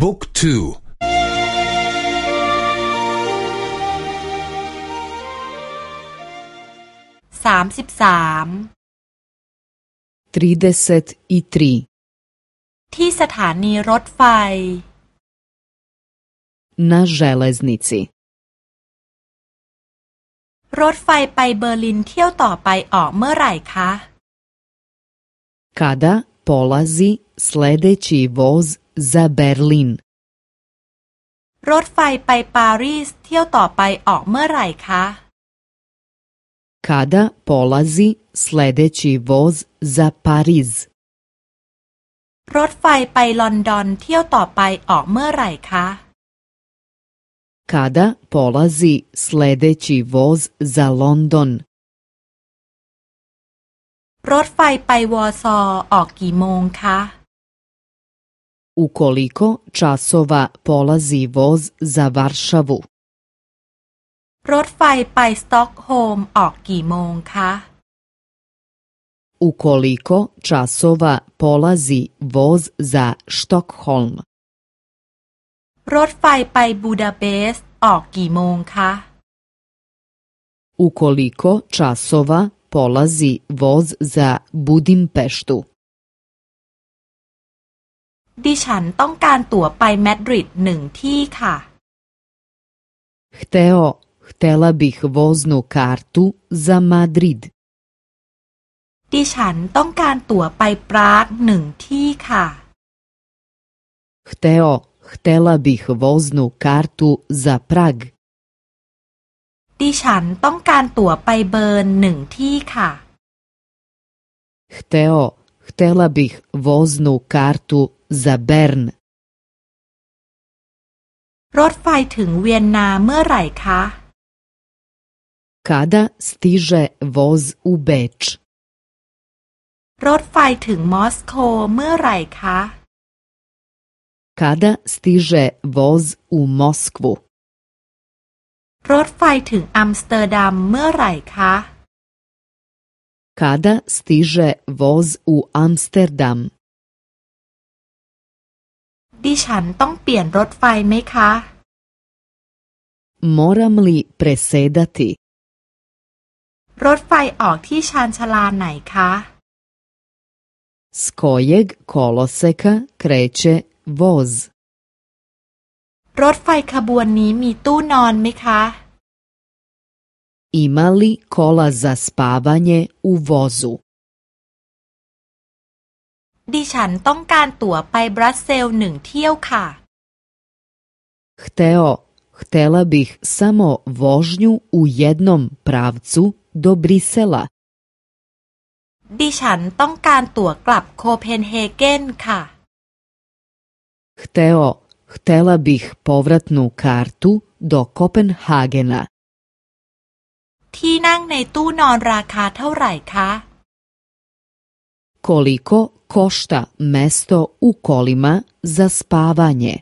book twoสามสิบสาม trideset i triที่สถานีรถไฟ na železnici รถไฟไปเบอร์ลินเที่ยวต่อไปออกเมื่อไหร่คะ Kada polazi sljedeći voz za Berlin รถไฟไปปารีสเที่ยวต่อไปออกเมื่อไหร่คะ Kada polazi sljedeći voz za Pariz รถไฟไปลอนดอนเที่ยวต่อไปออกเมื่อไหร่คะ Kada polazi sljedeći voz za London รถไฟไปวอร์ซอออกกี่โมงคะ U koliko časova polazi voz za Varšavu รถไฟไปสต็อกโฮล์มออกกี่โมงคะ U koliko časova polazi voz za Štokholm รถไฟไปบูดาเปสต์ออกกี่โมงคะ U koliko časova polazi voz za Budimpeštu ดิฉันต้องการตั๋วไปมาดริดหนึ่งที่ค่ะ Hteo, htela bih voznu kartu za Madrid. ดิฉันต้องการตั๋วไปปรากหนึ่งที่ค่ะ Hteo, htela bih voznu kartu za Prag. ดิฉันต้องการตั๋วไปเบิร์นหนึ่งที่ค่ะ Hteo, htela bih voznu kartu za Bern. รถไฟถึงเวียนนาเมื่อไหร่คะ Kada stiže voz u Beč? รถไฟถึงมอสโกเมื่อไหร่คะ Kada stiže voz u Moskvu? รถไฟถึงอัมสเตอร์ดัมเมื่อไหร่คะ Kada stiže voz u Amsterdam? ดิฉันต้องเปลี่ยนรถไฟไหมคะ Moram li presedati? รถไฟออกที่ชานชาลาไหนคะ S kojeg koloseka kreće voz? รถไฟขบวนนี้มีตู้นอนไหมคะ Ima li kola za spavanje u vozu? ดิฉันต้องการตั๋วไปบรัสเซลหนึ่งเที่ยวค่ะ Hteo, htela bih samo vožnju u jednom pravcu do Brisela. ดิฉันต้องการตั๋วกลับโคเพนเฮเกนค่ะ Hteo, htela bih povratnu kartu do Kopenhagena. ที่นั่งในตู้นอนราคาเท่าไหร่คะ Koliko košta mesto u kolima za spavanje?